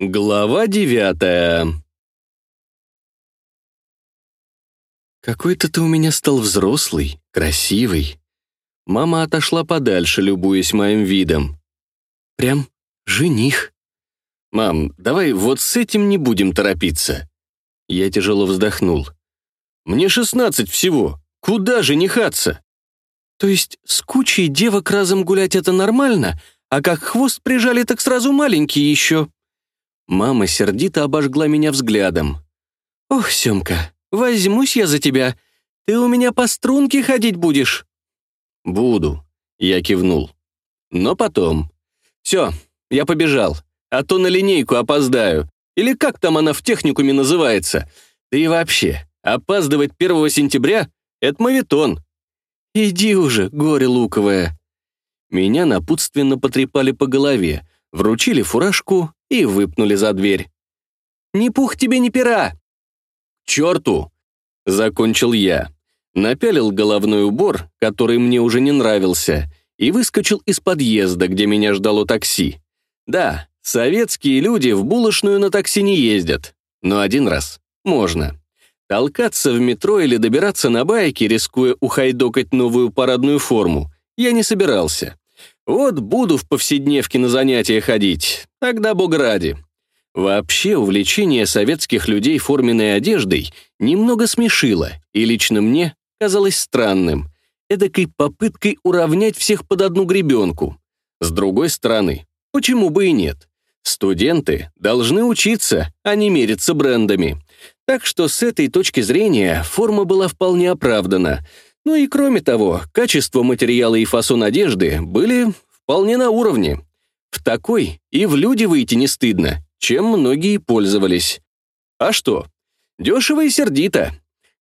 Глава девятая «Какой-то ты у меня стал взрослый, красивый». Мама отошла подальше, любуясь моим видом. «Прям жених». «Мам, давай вот с этим не будем торопиться». Я тяжело вздохнул. «Мне шестнадцать всего. Куда женихаться?» «То есть с кучей девок разом гулять это нормально, а как хвост прижали, так сразу маленький еще?» Мама сердито обожгла меня взглядом. «Ох, Семка, возьмусь я за тебя. Ты у меня по струнке ходить будешь?» «Буду», — я кивнул. «Но потом. Все, я побежал, а то на линейку опоздаю. Или как там она в техникуме называется? Да и вообще, опаздывать 1 сентября — это мавитон. Иди уже, горе луковое». Меня напутственно потрепали по голове, вручили фуражку и выпнули за дверь. «Ни пух тебе, ни пера!» «Черту!» — закончил я. Напялил головной убор, который мне уже не нравился, и выскочил из подъезда, где меня ждало такси. Да, советские люди в булочную на такси не ездят, но один раз можно. Толкаться в метро или добираться на байке, рискуя ухайдокать новую парадную форму, я не собирался. Вот буду в повседневке на занятия ходить, тогда бог ради. Вообще, увлечение советских людей форменной одеждой немного смешило, и лично мне казалось странным, эдакой попыткой уравнять всех под одну гребенку. С другой стороны, почему бы и нет? Студенты должны учиться, а не мериться брендами. Так что с этой точки зрения форма была вполне оправдана — ну и кроме того, качество материала и фасон одежды были вполне на уровне. В такой и в люди выйти не стыдно, чем многие пользовались. А что? Дешево и сердито.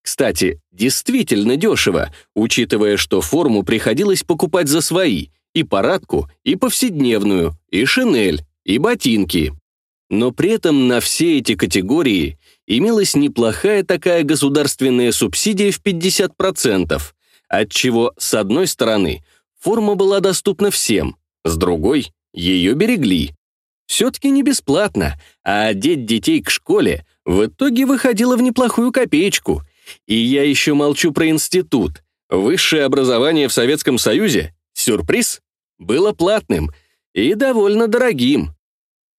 Кстати, действительно дешево, учитывая, что форму приходилось покупать за свои, и парадку, и повседневную, и шинель, и ботинки. Но при этом на все эти категории имелась неплохая такая государственная субсидия в 50%, отчего, с одной стороны, форма была доступна всем, с другой — ее берегли. Все-таки не бесплатно, а одеть детей к школе в итоге выходило в неплохую копеечку. И я еще молчу про институт. Высшее образование в Советском Союзе, сюрприз, было платным и довольно дорогим.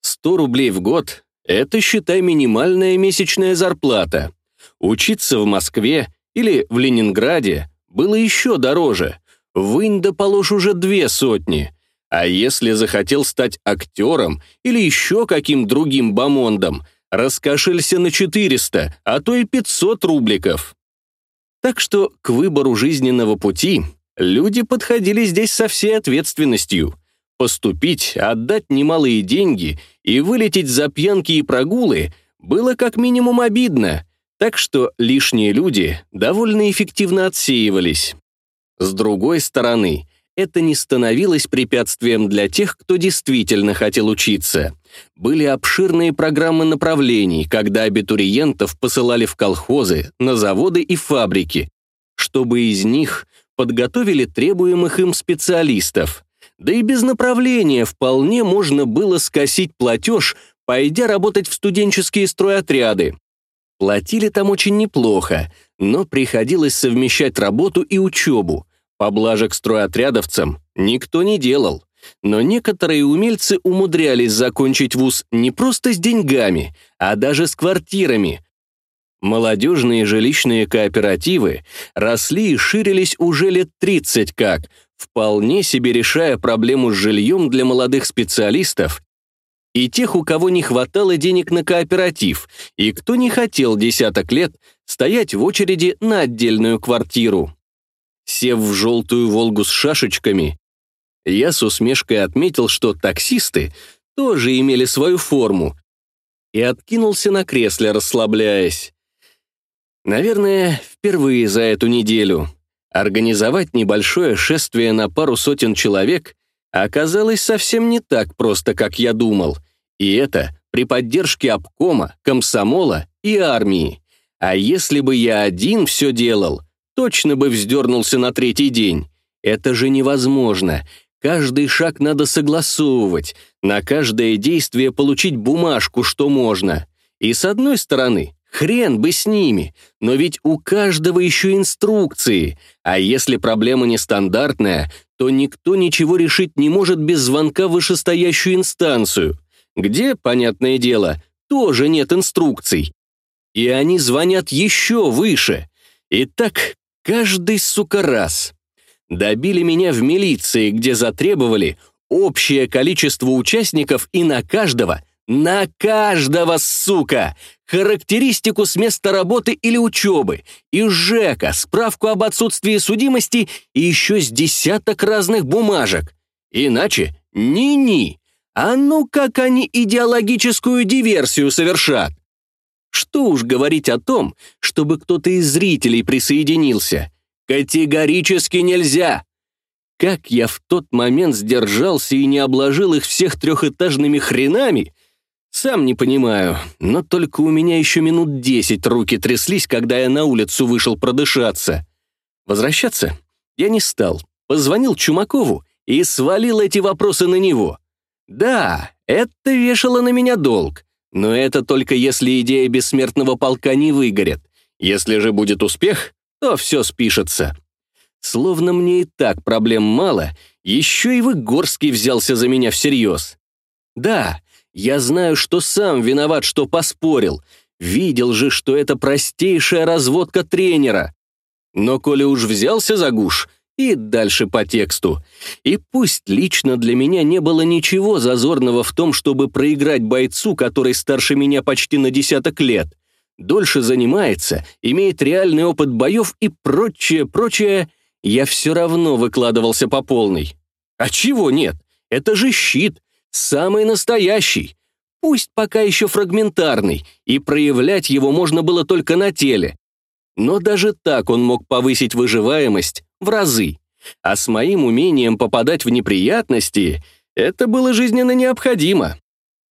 100 рублей в год — это, считай, минимальная месячная зарплата. Учиться в Москве или в Ленинграде было еще дороже. Вынь да положь уже две сотни. А если захотел стать актером или еще каким другим бомондом, раскошелься на 400, а то и 500 рубликов. Так что к выбору жизненного пути люди подходили здесь со всей ответственностью. Поступить, отдать немалые деньги и вылететь за пьянки и прогулы было как минимум обидно, так что лишние люди довольно эффективно отсеивались. С другой стороны, это не становилось препятствием для тех, кто действительно хотел учиться. Были обширные программы направлений, когда абитуриентов посылали в колхозы, на заводы и фабрики, чтобы из них подготовили требуемых им специалистов. Да и без направления вполне можно было скосить платеж, пойдя работать в студенческие стройотряды. Платили там очень неплохо, но приходилось совмещать работу и учебу. Поблажек стройотрядовцам никто не делал. Но некоторые умельцы умудрялись закончить вуз не просто с деньгами, а даже с квартирами. Молодежные жилищные кооперативы росли и ширились уже лет 30 как, вполне себе решая проблему с жильем для молодых специалистов и тех, у кого не хватало денег на кооператив, и кто не хотел десяток лет стоять в очереди на отдельную квартиру. Сев в желтую «Волгу» с шашечками, я с усмешкой отметил, что таксисты тоже имели свою форму, и откинулся на кресле, расслабляясь. Наверное, впервые за эту неделю. Организовать небольшое шествие на пару сотен человек оказалось совсем не так просто, как я думал. И это при поддержке обкома, комсомола и армии. А если бы я один все делал, точно бы вздернулся на третий день. Это же невозможно. Каждый шаг надо согласовывать, на каждое действие получить бумажку, что можно. И с одной стороны, хрен бы с ними, но ведь у каждого еще инструкции, а если проблема нестандартная, то никто ничего решить не может без звонка в вышестоящую инстанцию, где, понятное дело, тоже нет инструкций. И они звонят еще выше. И так каждый, сука, раз. Добили меня в милиции, где затребовали общее количество участников и на каждого, на каждого, сука, характеристику с места работы или учебы, и ЖЭКа, справку об отсутствии судимости и еще с десяток разных бумажек. Иначе ни-ни. А ну как они идеологическую диверсию совершат? Что уж говорить о том, чтобы кто-то из зрителей присоединился. Категорически нельзя. Как я в тот момент сдержался и не обложил их всех трехэтажными хренами, сам не понимаю, но только у меня еще минут десять руки тряслись, когда я на улицу вышел продышаться. Возвращаться я не стал. Позвонил Чумакову и свалил эти вопросы на него. Да, это вешало на меня долг, но это только если идея бессмертного полка не выгорит. Если же будет успех, то все спишется. Словно мне и так проблем мало, еще и Выгорский взялся за меня всерьез. Да, я знаю, что сам виноват, что поспорил. Видел же, что это простейшая разводка тренера. Но коли уж взялся за гуш, и дальше по тексту. И пусть лично для меня не было ничего зазорного в том, чтобы проиграть бойцу, который старше меня почти на десяток лет, дольше занимается, имеет реальный опыт боев и прочее, прочее, я все равно выкладывался по полной. А чего нет? Это же щит, самый настоящий. Пусть пока еще фрагментарный, и проявлять его можно было только на теле. Но даже так он мог повысить выживаемость в разы. А с моим умением попадать в неприятности это было жизненно необходимо.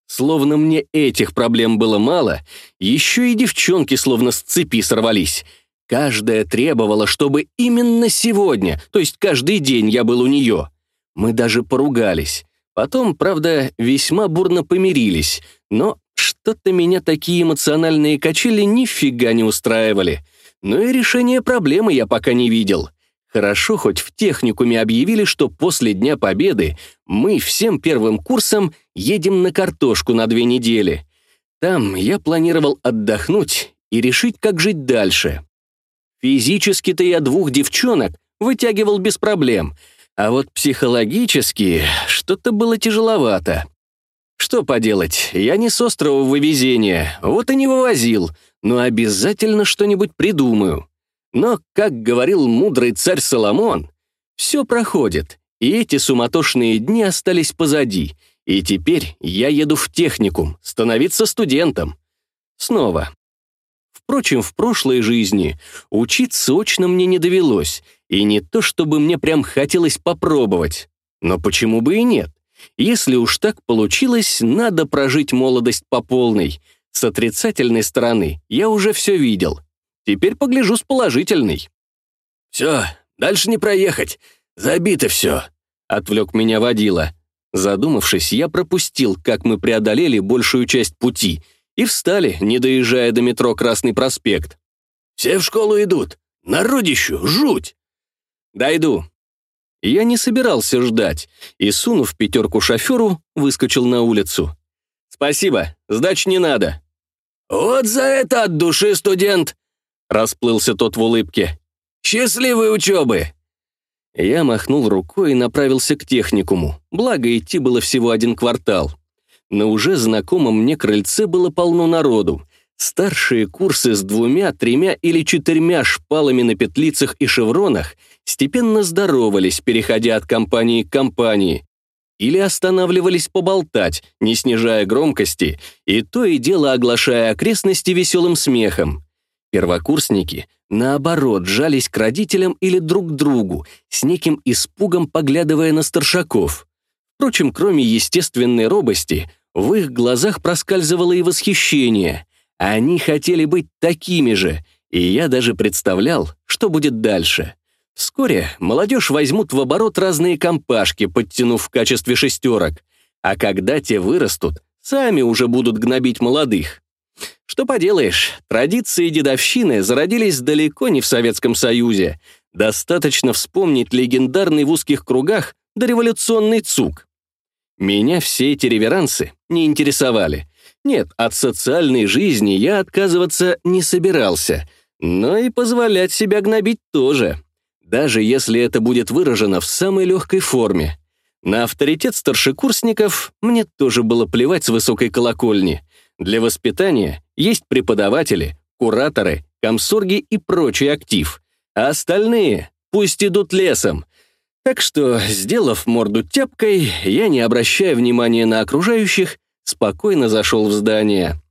Словно мне этих проблем было мало, еще и девчонки словно с цепи сорвались. Каждая требовала, чтобы именно сегодня, то есть каждый день я был у нее. Мы даже поругались. Потом, правда, весьма бурно помирились, но что-то меня такие эмоциональные качели нифига не устраивали. Но и решения проблемы я пока не видел. Хорошо, хоть в техникуме объявили, что после Дня Победы мы всем первым курсом едем на картошку на две недели. Там я планировал отдохнуть и решить, как жить дальше. Физически-то я двух девчонок вытягивал без проблем, а вот психологически что-то было тяжеловато. Что поделать, я не с острова вывезения, вот и не вывозил, но обязательно что-нибудь придумаю. Но, как говорил мудрый царь Соломон, все проходит, и эти суматошные дни остались позади, и теперь я еду в техникум, становиться студентом. Снова. Впрочем, в прошлой жизни учиться очно мне не довелось, и не то, чтобы мне прям хотелось попробовать. Но почему бы и нет? Если уж так получилось, надо прожить молодость по полной. С отрицательной стороны я уже все видел. Теперь погляжу с положительной. «Все, дальше не проехать. Забито все», — отвлек меня водила. Задумавшись, я пропустил, как мы преодолели большую часть пути, и встали, не доезжая до метро Красный проспект. «Все в школу идут. Народищу, жуть!» «Дойду». Я не собирался ждать, и, сунув пятерку шоферу, выскочил на улицу. «Спасибо, сдачи не надо». «Вот за это от души, студент!» Расплылся тот в улыбке. «Счастливой учебы!» Я махнул рукой и направился к техникуму, благо идти было всего один квартал. На уже знакомом мне крыльце было полно народу. Старшие курсы с двумя, тремя или четырьмя шпалами на петлицах и шевронах степенно здоровались, переходя от компании к компании, или останавливались поболтать, не снижая громкости, и то и дело оглашая окрестности веселым смехом. Первокурсники, наоборот, жались к родителям или друг к другу, с неким испугом поглядывая на старшаков. Впрочем, кроме естественной робости, в их глазах проскальзывало и восхищение. Они хотели быть такими же, и я даже представлял, что будет дальше. Вскоре молодежь возьмут в оборот разные компашки, подтянув в качестве шестерок, а когда те вырастут, сами уже будут гнобить молодых. Что поделаешь, традиции дедовщины зародились далеко не в Советском Союзе. Достаточно вспомнить легендарный в узких кругах дореволюционный ЦУК. Меня все эти реверансы не интересовали. Нет, от социальной жизни я отказываться не собирался, но и позволять себя гнобить тоже даже если это будет выражено в самой легкой форме. На авторитет старшекурсников мне тоже было плевать с высокой колокольни. Для воспитания есть преподаватели, кураторы, комсорги и прочий актив. А остальные пусть идут лесом. Так что, сделав морду тяпкой, я, не обращая внимания на окружающих, спокойно зашел в здание.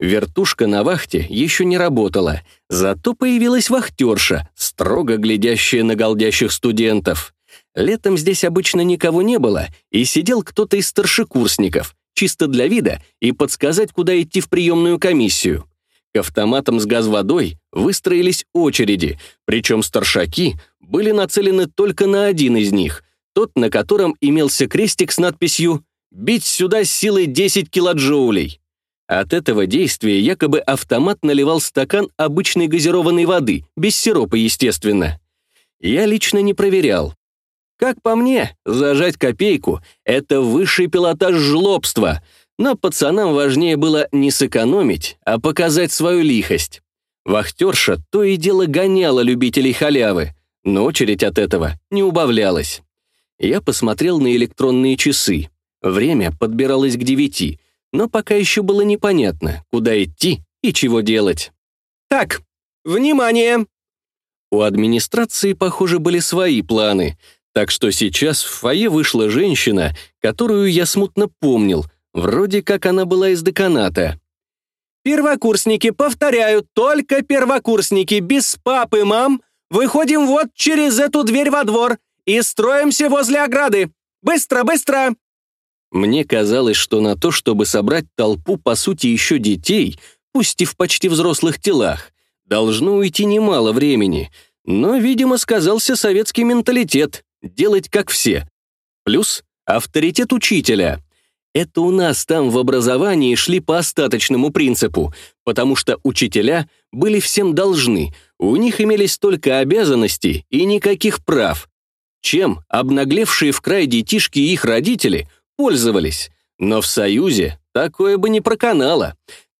Вертушка на вахте еще не работала, зато появилась вахтерша, строго глядящая на голдящих студентов. Летом здесь обычно никого не было, и сидел кто-то из старшекурсников, чисто для вида, и подсказать, куда идти в приемную комиссию. К автоматам с газ-водой выстроились очереди, причем старшаки были нацелены только на один из них, тот, на котором имелся крестик с надписью «Бить сюда силой 10 килоджоулей». От этого действия якобы автомат наливал стакан обычной газированной воды, без сиропа, естественно. Я лично не проверял. Как по мне, зажать копейку — это высший пилотаж жлобства, но пацанам важнее было не сэкономить, а показать свою лихость. Вахтерша то и дело гоняла любителей халявы, но очередь от этого не убавлялась. Я посмотрел на электронные часы. Время подбиралось к девяти — но пока еще было непонятно, куда идти и чего делать. «Так, внимание!» У администрации, похоже, были свои планы, так что сейчас в фойе вышла женщина, которую я смутно помнил, вроде как она была из деканата. «Первокурсники, повторяю, только первокурсники, без папы, мам, выходим вот через эту дверь во двор и строимся возле ограды. Быстро, быстро!» Мне казалось, что на то, чтобы собрать толпу, по сути, еще детей, пусть и в почти взрослых телах, должно уйти немало времени, но, видимо, сказался советский менталитет — делать как все. Плюс авторитет учителя. Это у нас там в образовании шли по остаточному принципу, потому что учителя были всем должны, у них имелись только обязанности и никаких прав. Чем обнаглевшие в край детишки их родители — пользовались. Но в Союзе такое бы не проканало.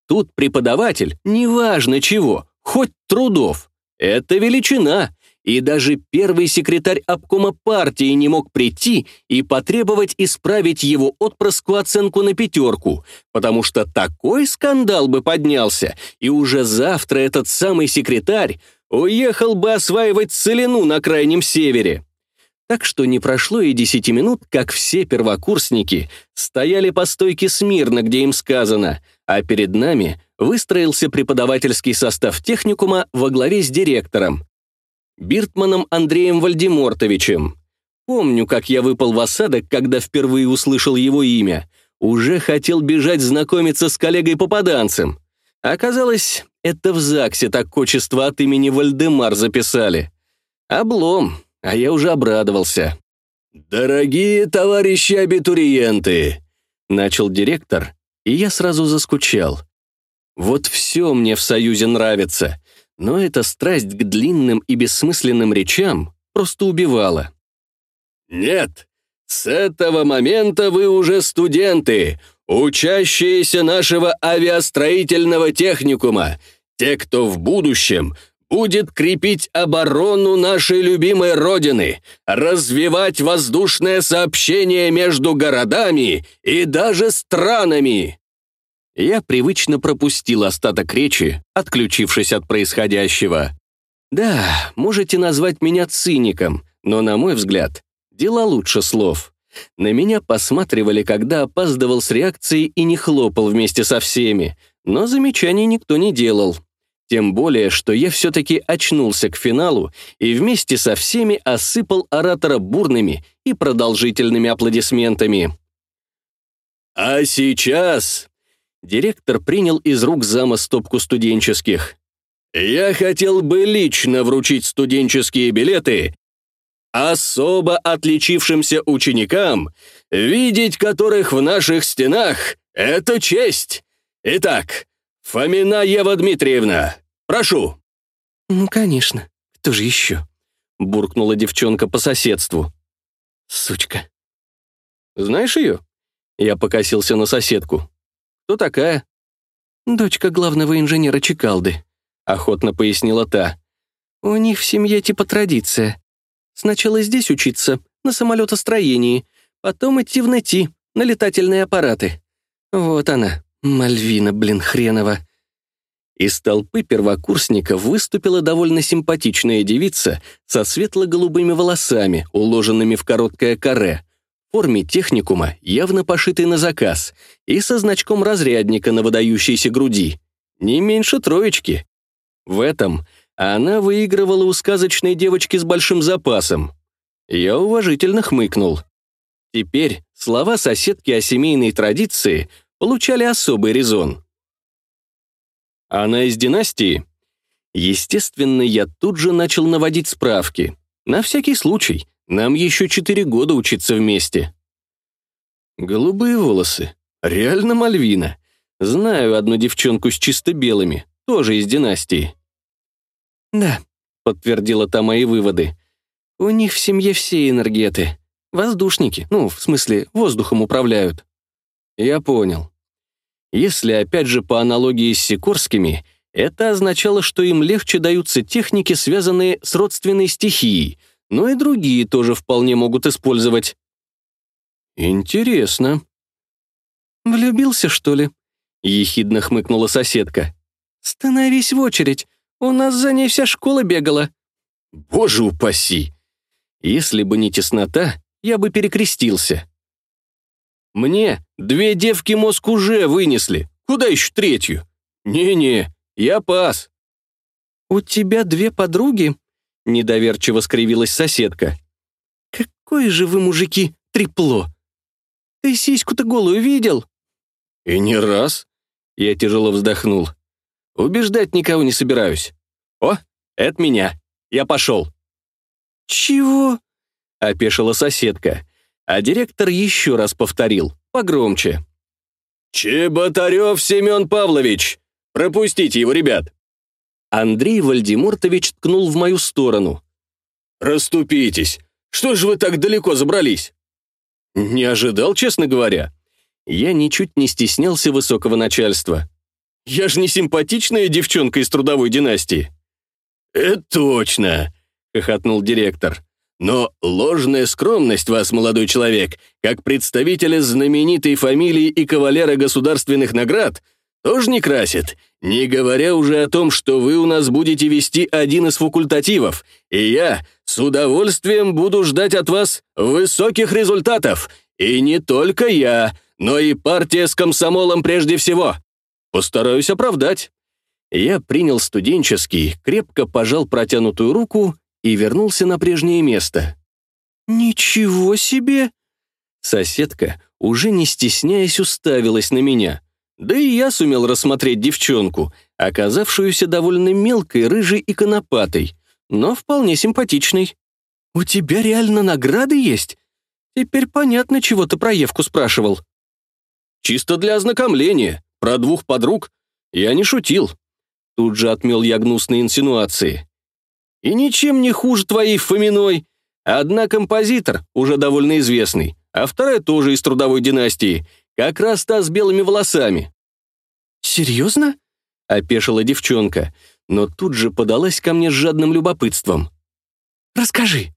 Тут преподаватель, неважно чего, хоть трудов. Это величина. И даже первый секретарь обкома партии не мог прийти и потребовать исправить его отпрыску оценку на пятерку, потому что такой скандал бы поднялся, и уже завтра этот самый секретарь уехал бы осваивать целину на Крайнем Севере. Так что не прошло и десяти минут, как все первокурсники стояли по стойке смирно, где им сказано, а перед нами выстроился преподавательский состав техникума во главе с директором, Биртманом Андреем Вальдемортовичем. Помню, как я выпал в осадок, когда впервые услышал его имя. Уже хотел бежать знакомиться с коллегой-попаданцем. Оказалось, это в ЗАГСе так отчество от имени Вальдемар записали. Облом а я уже обрадовался. «Дорогие товарищи абитуриенты!» — начал директор, и я сразу заскучал. Вот все мне в Союзе нравится, но эта страсть к длинным и бессмысленным речам просто убивала. «Нет, с этого момента вы уже студенты, учащиеся нашего авиастроительного техникума, те, кто в будущем будет крепить оборону нашей любимой Родины, развивать воздушное сообщение между городами и даже странами. Я привычно пропустил остаток речи, отключившись от происходящего. Да, можете назвать меня циником, но, на мой взгляд, дела лучше слов. На меня посматривали, когда опаздывал с реакцией и не хлопал вместе со всеми, но замечаний никто не делал. Тем более, что я все-таки очнулся к финалу и вместе со всеми осыпал оратора бурными и продолжительными аплодисментами. «А сейчас...» Директор принял из рук зама стопку студенческих. «Я хотел бы лично вручить студенческие билеты особо отличившимся ученикам, видеть которых в наших стенах — это честь. Итак, Фомина Ева Дмитриевна, прошу». «Ну, конечно. Кто же еще?» — буркнула девчонка по соседству. «Сучка». «Знаешь ее?» Я покосился на соседку. «Кто такая?» «Дочка главного инженера Чекалды», — охотно пояснила та. «У них в семье типа традиция. Сначала здесь учиться, на самолетостроении, потом идти в НЭТИ, на летательные аппараты. Вот она, Мальвина, блин, хренова». Из толпы первокурсников выступила довольно симпатичная девица со светло-голубыми волосами, уложенными в короткое каре, форме техникума, явно пошитой на заказ, и со значком разрядника на выдающейся груди. Не меньше троечки. В этом она выигрывала у сказочной девочки с большим запасом. Я уважительно хмыкнул. Теперь слова соседки о семейной традиции получали особый резон. Она из династии? Естественно, я тут же начал наводить справки. На всякий случай, нам еще четыре года учиться вместе. Голубые волосы. Реально Мальвина. Знаю одну девчонку с чисто белыми, тоже из династии. «Да», — подтвердила та мои выводы. «У них в семье все энергеты. Воздушники, ну, в смысле, воздухом управляют». Я понял. Если, опять же, по аналогии с Сикорскими, это означало, что им легче даются техники, связанные с родственной стихией, но и другие тоже вполне могут использовать. Интересно. «Влюбился, что ли?» — ехидно хмыкнула соседка. «Становись в очередь, у нас за ней вся школа бегала». «Боже упаси!» Если бы не теснота, я бы перекрестился. Мне две девки мозг уже вынесли. Куда еще третью? Не-не, я пас. «У тебя две подруги?» — недоверчиво скривилась соседка. «Какое же вы, мужики, трепло! Ты сиську-то голую видел?» «И не раз», — я тяжело вздохнул. «Убеждать никого не собираюсь. О, это меня. Я пошел». «Чего?» — опешила соседка а директор еще раз повторил, погромче. «Чеботарев Семен Павлович! Пропустите его, ребят!» Андрей Вальдемортович ткнул в мою сторону. «Раступитесь! Что же вы так далеко забрались?» «Не ожидал, честно говоря. Я ничуть не стеснялся высокого начальства. Я же не симпатичная девчонка из трудовой династии». «Это точно!» — хохотнул директор. Но ложная скромность вас, молодой человек, как представителя знаменитой фамилии и кавалера государственных наград, тоже не красит, не говоря уже о том, что вы у нас будете вести один из факультативов, и я с удовольствием буду ждать от вас высоких результатов. И не только я, но и партия с комсомолом прежде всего. Постараюсь оправдать. Я принял студенческий, крепко пожал протянутую руку и вернулся на прежнее место. «Ничего себе!» Соседка, уже не стесняясь, уставилась на меня. Да и я сумел рассмотреть девчонку, оказавшуюся довольно мелкой, рыжей и конопатой, но вполне симпатичной. «У тебя реально награды есть? Теперь понятно, чего ты про Евку спрашивал». «Чисто для ознакомления. Про двух подруг. Я не шутил». Тут же отмел я гнусные инсинуации. И ничем не хуже твоей Фоминой. Одна композитор, уже довольно известный, а вторая тоже из трудовой династии, как раз та с белыми волосами». «Серьезно?» — опешила девчонка, но тут же подалась ко мне с жадным любопытством. «Расскажи».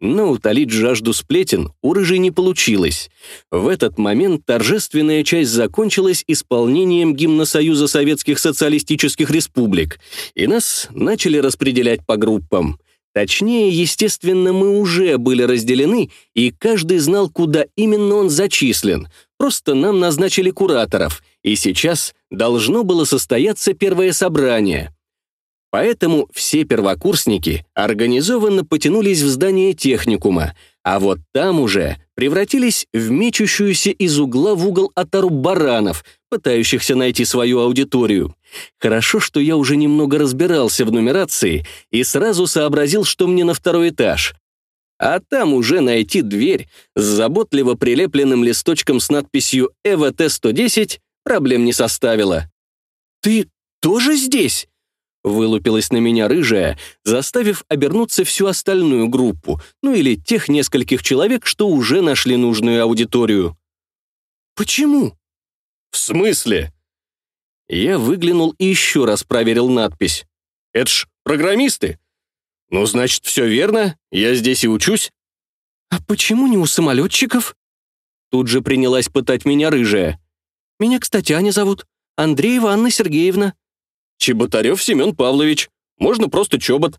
Но утолить жажду сплетен у рыжей не получилось. В этот момент торжественная часть закончилась исполнением гимна Союза Советских Социалистических Республик, и нас начали распределять по группам. Точнее, естественно, мы уже были разделены, и каждый знал, куда именно он зачислен. Просто нам назначили кураторов, и сейчас должно было состояться первое собрание. Поэтому все первокурсники организованно потянулись в здание техникума, а вот там уже превратились в мечущуюся из угла в угол отару баранов, пытающихся найти свою аудиторию. Хорошо, что я уже немного разбирался в нумерации и сразу сообразил, что мне на второй этаж. а там уже найти дверь с заботливо прилепленным листочком с надписью «ЭВТ-110» проблем не составило. «Ты тоже здесь?» Вылупилась на меня рыжая, заставив обернуться всю остальную группу, ну или тех нескольких человек, что уже нашли нужную аудиторию. «Почему?» «В смысле?» Я выглянул и еще раз проверил надпись. «Это ж программисты. Ну, значит, все верно, я здесь и учусь». «А почему не у самолетчиков?» Тут же принялась пытать меня рыжая. «Меня, кстати, Аня зовут. Андреева Анна Сергеевна». «Чеботарев Семен Павлович. Можно просто Чобот».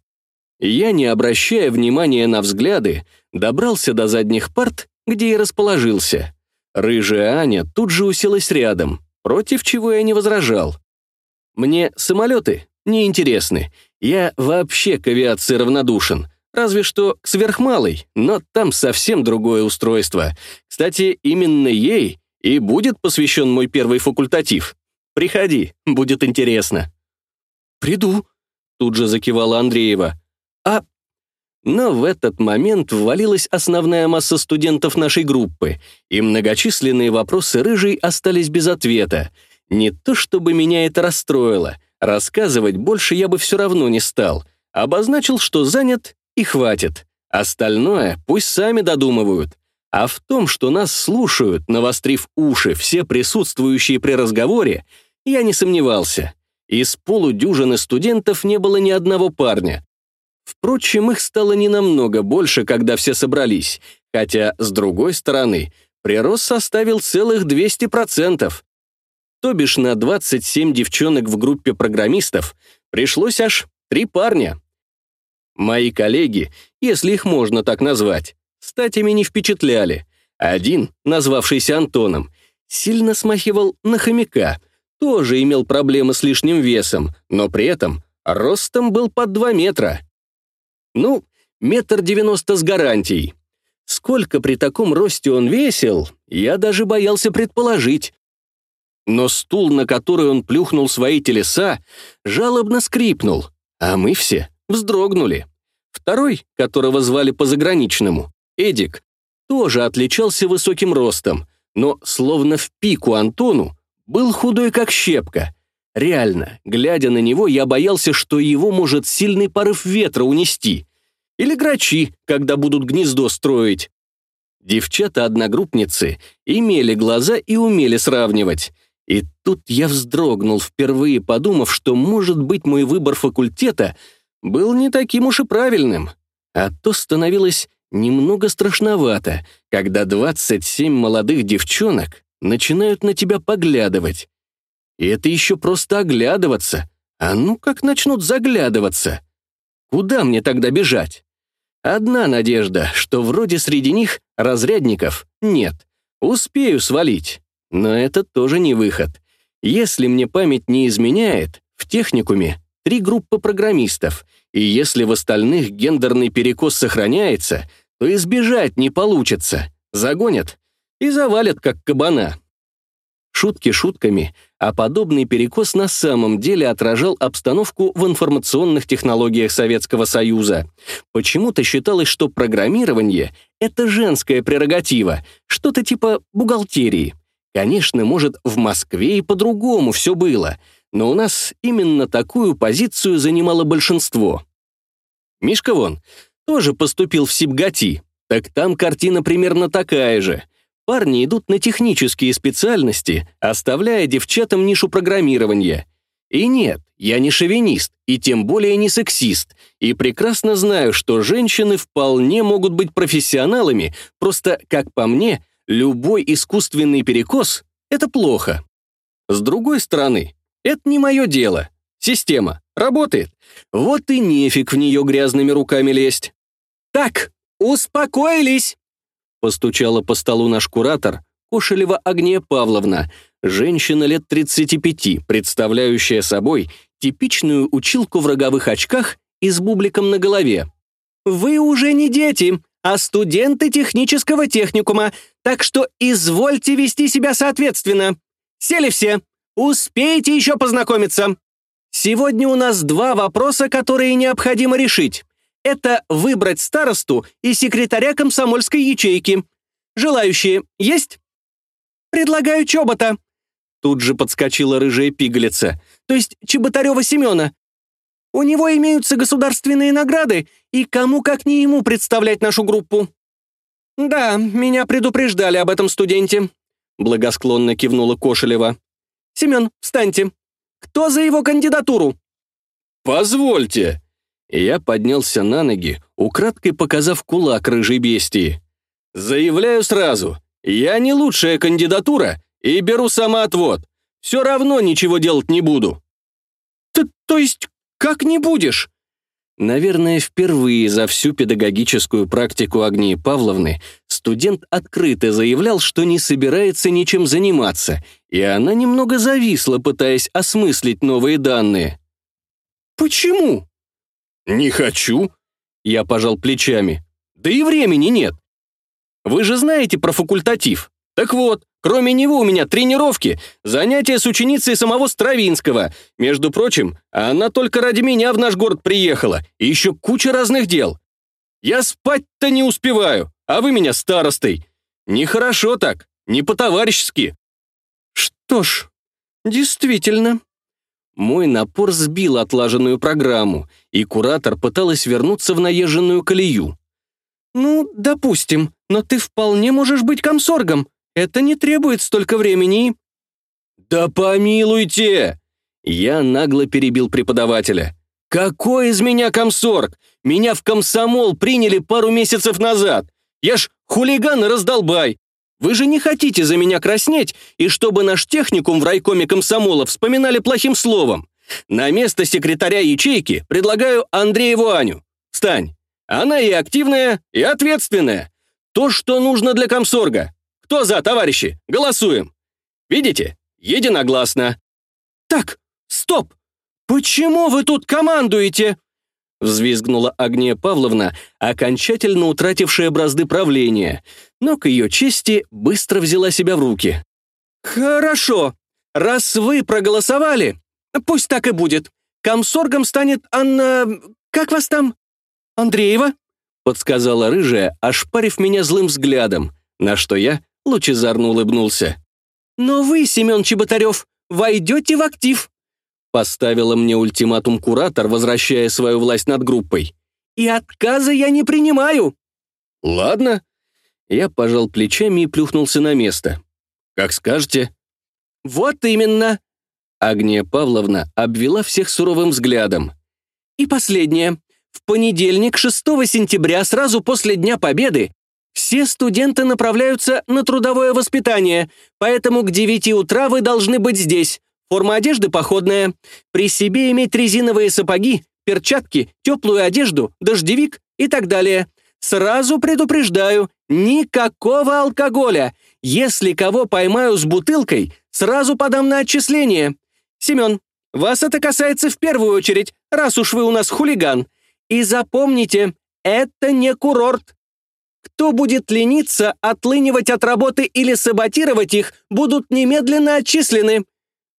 Я, не обращая внимания на взгляды, добрался до задних парт, где и расположился. Рыжая Аня тут же уселась рядом, против чего я не возражал. Мне самолеты не интересны. Я вообще к авиации равнодушен. Разве что к сверхмалой, но там совсем другое устройство. Кстати, именно ей и будет посвящен мой первый факультатив. Приходи, будет интересно. «Приду», — тут же закивала Андреева. «А но в этот момент ввалилась основная масса студентов нашей группы, и многочисленные вопросы рыжей остались без ответа. Не то чтобы меня это расстроило, рассказывать больше я бы все равно не стал. Обозначил, что занят, и хватит. Остальное пусть сами додумывают. А в том, что нас слушают, навострив уши, все присутствующие при разговоре, я не сомневался. Из полудюжины студентов не было ни одного парня, Впрочем, их стало не намного больше, когда все собрались, хотя, с другой стороны, прирост составил целых 200%. То бишь на 27 девчонок в группе программистов пришлось аж три парня. Мои коллеги, если их можно так назвать, статями не впечатляли. Один, назвавшийся Антоном, сильно смахивал на хомяка, тоже имел проблемы с лишним весом, но при этом ростом был под 2 метра. Ну, метр девяносто с гарантией. Сколько при таком росте он весил, я даже боялся предположить. Но стул, на который он плюхнул свои телеса, жалобно скрипнул, а мы все вздрогнули. Второй, которого звали по заграничному, Эдик, тоже отличался высоким ростом, но, словно в пику Антону, был худой как щепка. Реально, глядя на него, я боялся, что его может сильный порыв ветра унести. Или грачи, когда будут гнездо строить. Девчата-одногруппницы имели глаза и умели сравнивать. И тут я вздрогнул, впервые подумав, что, может быть, мой выбор факультета был не таким уж и правильным. А то становилось немного страшновато, когда 27 молодых девчонок начинают на тебя поглядывать. И это еще просто оглядываться. А ну как начнут заглядываться? Куда мне тогда бежать? Одна надежда, что вроде среди них разрядников нет. Успею свалить. Но это тоже не выход. Если мне память не изменяет, в техникуме три группы программистов, и если в остальных гендерный перекос сохраняется, то избежать не получится. Загонят и завалят, как кабана. Шутки шутками, а подобный перекос на самом деле отражал обстановку в информационных технологиях Советского Союза. Почему-то считалось, что программирование — это женская прерогатива, что-то типа бухгалтерии. Конечно, может, в Москве и по-другому все было, но у нас именно такую позицию занимало большинство. Мишка вон тоже поступил в Сибгати, так там картина примерно такая же — Парни идут на технические специальности, оставляя девчатам нишу программирования. И нет, я не шовинист, и тем более не сексист, и прекрасно знаю, что женщины вполне могут быть профессионалами, просто, как по мне, любой искусственный перекос — это плохо. С другой стороны, это не мое дело. Система работает. Вот и нефиг в нее грязными руками лезть. Так, успокоились! Постучала по столу наш куратор, Кошелева Агния Павловна, женщина лет 35, представляющая собой типичную училку в роговых очках и с бубликом на голове. «Вы уже не дети, а студенты технического техникума, так что извольте вести себя соответственно. Сели все. Успейте еще познакомиться. Сегодня у нас два вопроса, которые необходимо решить. Это выбрать старосту и секретаря комсомольской ячейки. Желающие есть? Предлагаю Чобота. Тут же подскочила рыжая пигалица, то есть Чеботарева Семена. У него имеются государственные награды, и кому как не ему представлять нашу группу. Да, меня предупреждали об этом студенте. Благосклонно кивнула Кошелева. Семен, встаньте. Кто за его кандидатуру? Позвольте. Я поднялся на ноги, украдкой показав кулак рыжей бестии. Заявляю сразу, я не лучшая кандидатура и беру самоотвод. Все равно ничего делать не буду. Т то есть как не будешь? Наверное, впервые за всю педагогическую практику Агнии Павловны студент открыто заявлял, что не собирается ничем заниматься, и она немного зависла, пытаясь осмыслить новые данные. «Почему?» «Не хочу», — я пожал плечами. «Да и времени нет. Вы же знаете про факультатив. Так вот, кроме него у меня тренировки, занятия с ученицей самого Стравинского. Между прочим, она только ради меня в наш город приехала, и еще куча разных дел. Я спать-то не успеваю, а вы меня старостой. Нехорошо так, не по-товарищески». «Что ж, действительно». Мой напор сбил отлаженную программу, и куратор пыталась вернуться в наезженную колею. «Ну, допустим, но ты вполне можешь быть комсоргом. Это не требует столько времени». «Да помилуйте!» Я нагло перебил преподавателя. «Какой из меня комсорг? Меня в комсомол приняли пару месяцев назад. Я ж хулиган и раздолбай. Вы же не хотите за меня краснеть, и чтобы наш техникум в райкоме комсомола вспоминали плохим словом. На место секретаря ячейки предлагаю Андрееву Аню. Стань. Она и активная, и ответственная. То, что нужно для комсорга. Кто за, товарищи? Голосуем. Видите? Единогласно. Так, стоп! Почему вы тут командуете? Взвизгнула Агния Павловна, окончательно утратившая бразды правления, но к ее чести быстро взяла себя в руки. «Хорошо. Раз вы проголосовали, пусть так и будет. Комсоргом станет Анна... Как вас там? «Андреева?» — подсказала рыжая, ошпарив меня злым взглядом, на что я лучезарно улыбнулся. «Но вы, Семен Чеботарев, войдете в актив!» Поставила мне ультиматум куратор, возвращая свою власть над группой. «И отказа я не принимаю!» «Ладно». Я пожал плечами и плюхнулся на место. «Как скажете». «Вот именно!» Агния Павловна обвела всех суровым взглядом. «И последнее. В понедельник, 6 сентября, сразу после Дня Победы, все студенты направляются на трудовое воспитание, поэтому к 9 утра вы должны быть здесь. Форма одежды походная. При себе иметь резиновые сапоги, перчатки, теплую одежду, дождевик и так далее. Сразу предупреждаю, никакого алкоголя. Если кого поймаю с бутылкой, сразу подам на отчисление. Семен, вас это касается в первую очередь, раз уж вы у нас хулиган. И запомните, это не курорт. Кто будет лениться, отлынивать от работы или саботировать их, будут немедленно отчислены.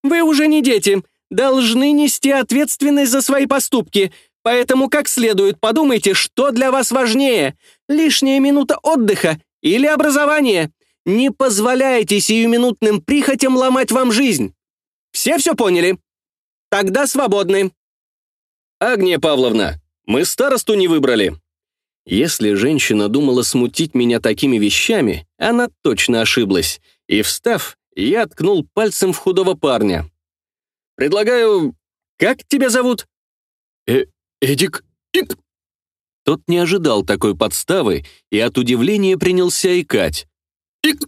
Вы уже не дети, должны нести ответственность за свои поступки, поэтому как следует подумайте, что для вас важнее – лишняя минута отдыха или образование. Не позволяйте сиюминутным прихотям ломать вам жизнь. Все все поняли? Тогда свободны. Агния Павловна, мы старосту не выбрали». Если женщина думала смутить меня такими вещами, она точно ошиблась. И, встав, я ткнул пальцем в худого парня. «Предлагаю... Как тебя зовут?» «Э Эдик Ик». Тот не ожидал такой подставы и от удивления принялся икать. «Ик».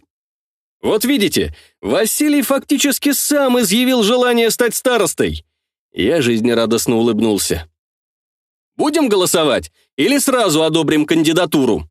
«Вот видите, Василий фактически сам изъявил желание стать старостой». Я жизнерадостно улыбнулся. Будем голосовать или сразу одобрим кандидатуру?»